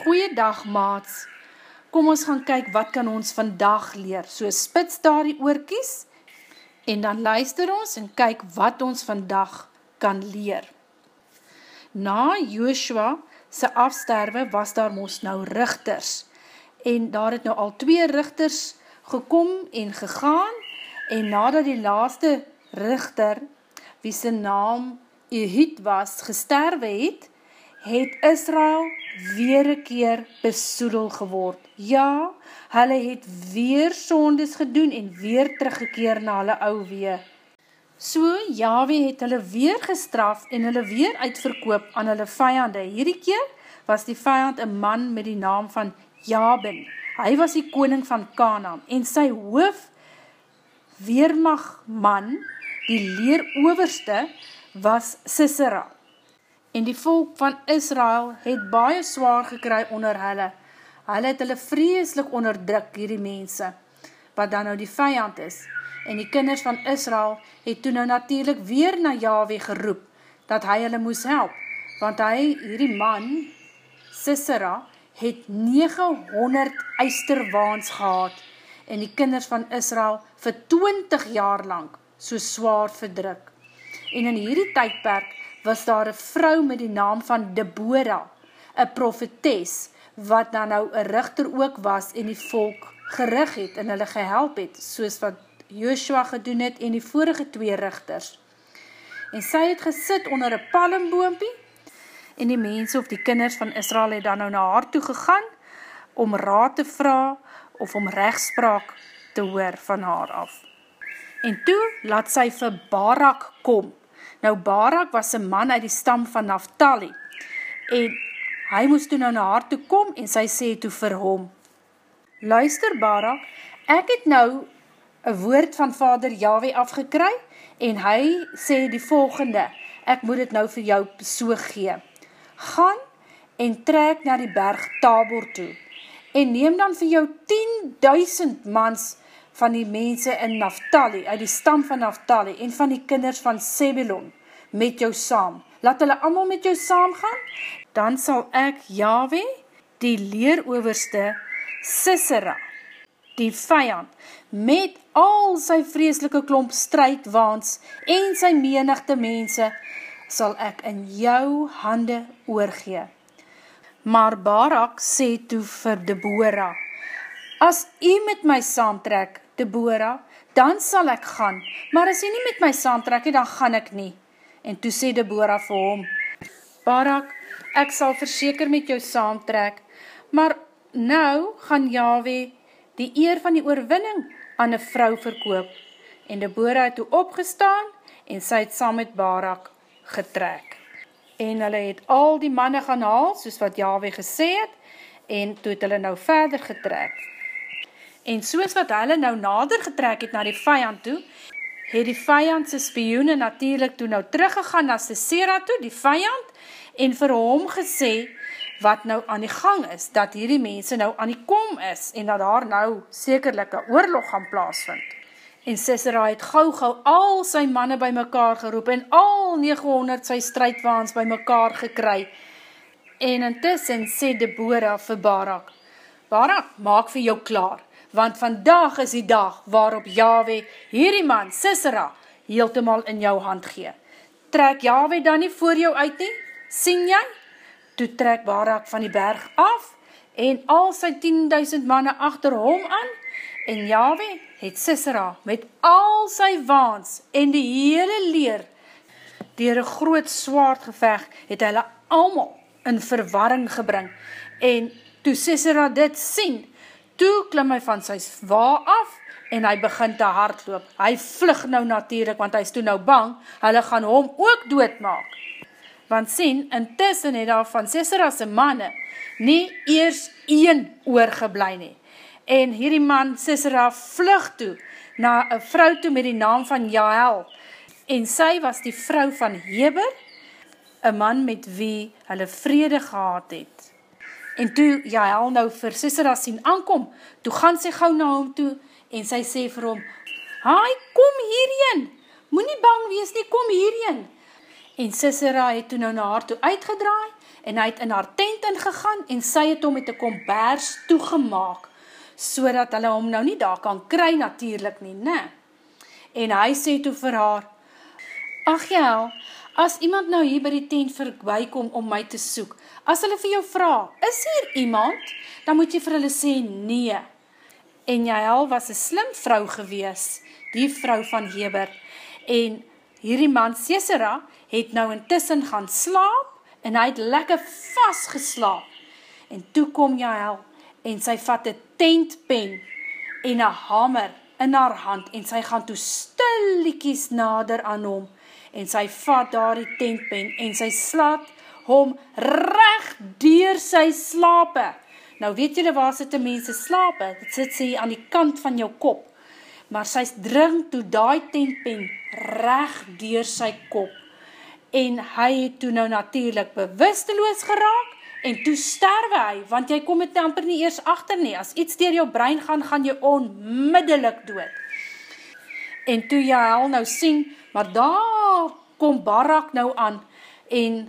Goeiedag maats, kom ons gaan kyk wat kan ons vandag leer. So spits daar die oorkies en dan luister ons en kyk wat ons vandag kan leer. Na Joshua sy afsterwe was daar mos nou richters en daar het nou al twee richters gekom en gegaan en nadat die laaste richter wie sy naam Ehud was gesterwe het, het Israel weer een keer besoedel geword. Ja, hulle het weer sondes gedoen en weer teruggekeer na hulle ouwee. So, Yahweh het hulle weer gestraf en hulle weer uitverkoop aan hulle vijande. Hierdie keer was die vijand een man met die naam van Jabin. Hy was die koning van Kanaan en sy hoof weermagman, die leeroverste, was Sisera en die volk van Israel het baie zwaar gekry onder hulle. Hulle het hulle vreeslik onderdruk, hierdie mense, wat dan nou die vijand is. En die kinders van Israel het toen nou natuurlijk weer na Yahweh geroep, dat hy hulle moes help, want hy, hierdie man, Sisera, het 900 eisterwaans gehad, en die kinders van Israel vir 20 jaar lang so zwaar verdruk. En in hierdie tydperk was daar een vrou met die naam van Deborah, een profetes, wat dan nou een richter ook was en die volk gerig het en hulle gehelp het, soos wat Joshua gedoen het en die vorige twee richters. En sy het gesit onder een palmboompie en die mense of die kinders van Israel het dan nou na haar toe gegaan om raad te vraag of om rechtspraak te hoor van haar af. En toe laat sy vir Barak kom, Nou Barak was een man uit die stam van Naftali en hy moes toe nou na haar toe kom en sy sê toe vir hom, Luister Barak, ek het nou een woord van vader Yahweh afgekry en hy sê die volgende, ek moet het nou vir jou so gee. Gaan en trek na die berg Tabor toe en neem dan vir jou 10.000 mans van die mense in Naftali, uit die stam van Naftali, en van die kinders van Sebelon, met jou saam. Laat hulle allemaal met jou saam gaan, dan sal ek, Yahweh, die leeroverste, Sisera, die vijand, met al sy vreselike klomp strijdwaans, en sy menigte mense, sal ek in jou hande oorgee. Maar Barak sê toe vir Deborah, As u met my saamtrek, Deborah, dan sal ek gaan, maar as u nie met my saamtrek, dan gaan ek nie. En toe sê Deborah vir hom, Barak, ek sal verseker met jou saamtrek, maar nou gaan Yahweh die eer van die oorwinning aan een vrou verkoop. En Deborah het toe opgestaan en sy het saam met Barak getrek. En hulle het al die manne gaan haal, soos wat Yahweh gesê het, en toe het hulle nou verder getrek. En soos wat hulle nou nader getrek het na die vijand toe, het die vijandse spioene natuurlijk toe nou teruggegaan na Sisera toe, die vijand, en vir hom gesê wat nou aan die gang is, dat hierdie mense nou aan die kom is, en dat daar nou sekerlijke oorlog gaan plaasvind. En Sisera het gauw gauw al sy manne by mekaar geroep, en al 900 sy strijdwaans by mekaar gekry. En intussen sê Deborah vir Barak, Barak, maak vir jou klaar, want vandag is die dag waarop Yahweh hierdie man, Sisera, heeltemal in jou hand gee. Trek Yahweh dan nie voor jou uit nie? Sien jy? Toe trek Barak van die berg af en al sy 10.000 manne achter hom aan en Yahweh het Sisera met al sy waans en die hele leer dier een groot zwaard geveg het hulle allemaal in verwarring gebring en toe Sisera dit sien, toe klim hy van sy zwa af, en hy begin te hardloop. Hy vlug nou natuurlijk, want hy is toe nou bang, hulle gaan hom ook doodmaak. Want sien, intussen het daar van Sisera's manne, nie eers een oorgeblij nie. En hierdie man, Sisera, vlug toe, na een vrou toe met die naam van Jael, en sy was die vrou van Heber, een man met wie hulle vrede gehad het. En toe Jael nou vir Sisera sien aankom, toe gaan sy gauw na hom toe en sy sê vir hom, Haai, kom hierheen, moet nie bang wees nie, kom hierheen. En Sisera het toe nou na haar toe uitgedraai en hy het in haar tent ingegaan en sy het hom met een kombers toegemaak, so dat hulle hom nou nie daar kan kry natuurlijk nie, ne? En hy sê toe vir haar, Ach ja, as iemand nou hier by die tent voorbij kom om my te soek, as hulle vir jou vraag, is hier iemand? Dan moet jy vir hulle sê, nee. En Jael was een slim vrou gewees, die vrou van Heber, en hierdie man Sesera het nou intussen gaan slaap, en hy het lekker vast geslaap. En toe kom Jael, en sy vat een tentpen, en een hamer in haar hand, en sy gaan toe stilliekies nader aan hom, en sy vat daar die tentpen, en sy slaat hom recht dier sy slape. Nou weet julle waar sit die mense slape? Dit sit sy aan die kant van jou kop. Maar sy dring toe die tentpen recht dier sy kop en hy het toe nou natuurlijk bewusteloos geraak, en toe sterwe hy, want jy kom het amper nie eers achter nie, as iets dier jou brein gaan, gaan jy onmiddellik dood. En toe jy al nou sien, maar daar kom Barak nou aan, en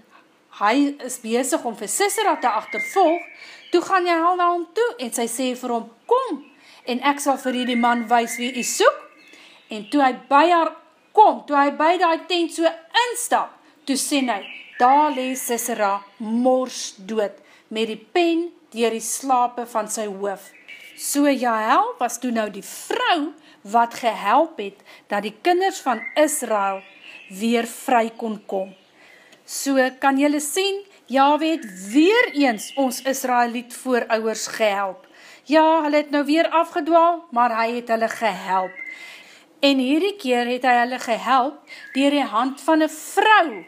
hy is bezig om vir Sissera te achtervolg, toe gaan jy al na hom toe, en sy sê vir hom, kom, en ek sal vir die man wees wie jy soek, en toe hy by haar kom, toe hy by die tent so instap, Toe sê hy, daar lees Sisera mors dood, met die pen dier die slape van sy hoof. So Jael was toe nou die vrou wat gehelp het, dat die kinders van Israel weer vry kon kom. So kan jylle sien, Yahweh het weer eens ons Israeliet voorouwers gehelp. Ja, hulle het nou weer afgedwaal, maar hy het hulle gehelp. En hierdie keer het hy hulle gehelp dier die hand van een vrou,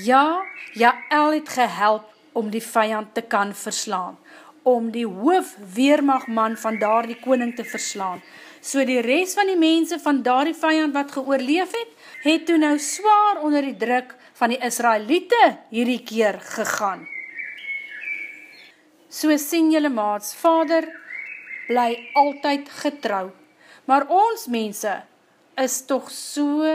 Ja, Jael het gehelp om die vijand te kan verslaan, om die hoof weermagman van daar die koning te verslaan. So die rest van die mense van daar die vijand wat geoorleef het, het toe nou zwaar onder die druk van die Israelite hierdie keer gegaan. So sien jylle maats, vader bly altyd getrouw, maar ons mense is toch so,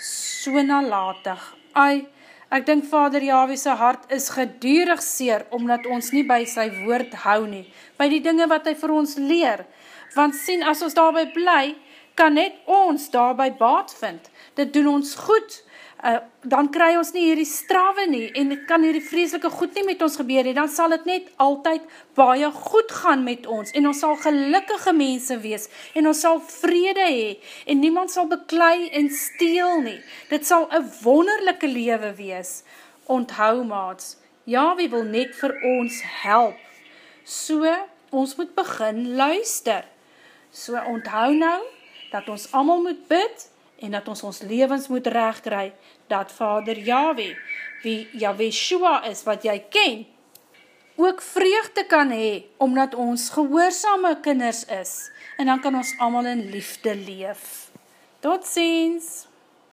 so nalatig. Ai, Ek dink vader Yahweh sy hart is gedurig seer, omdat ons nie by sy woord hou nie, by die dinge wat hy vir ons leer. Want sien, as ons daarby bly, kan net ons daarby baat vind. Dit doen ons goed, uh, dan kry ons nie hierdie strawe nie, en kan hierdie vreselike goed nie met ons gebeur nie, dan sal het net altyd baie goed gaan met ons, en ons sal gelukkige mense wees, en ons sal vrede hee, en niemand sal beklei en steel nie. Dit sal een wonderlijke lewe wees. Onthou maats, ja, wie wil net vir ons help. So, ons moet begin luister. So, onthou nou, dat ons allemaal moet bid, en dat ons ons levens moet rechtdraai, dat Vader Yahweh, wie Yahweh Shua is, wat jy ken, ook vreugde kan hee, omdat ons gehoorsame kinders is, en dan kan ons allemaal in liefde leef. Tot ziens!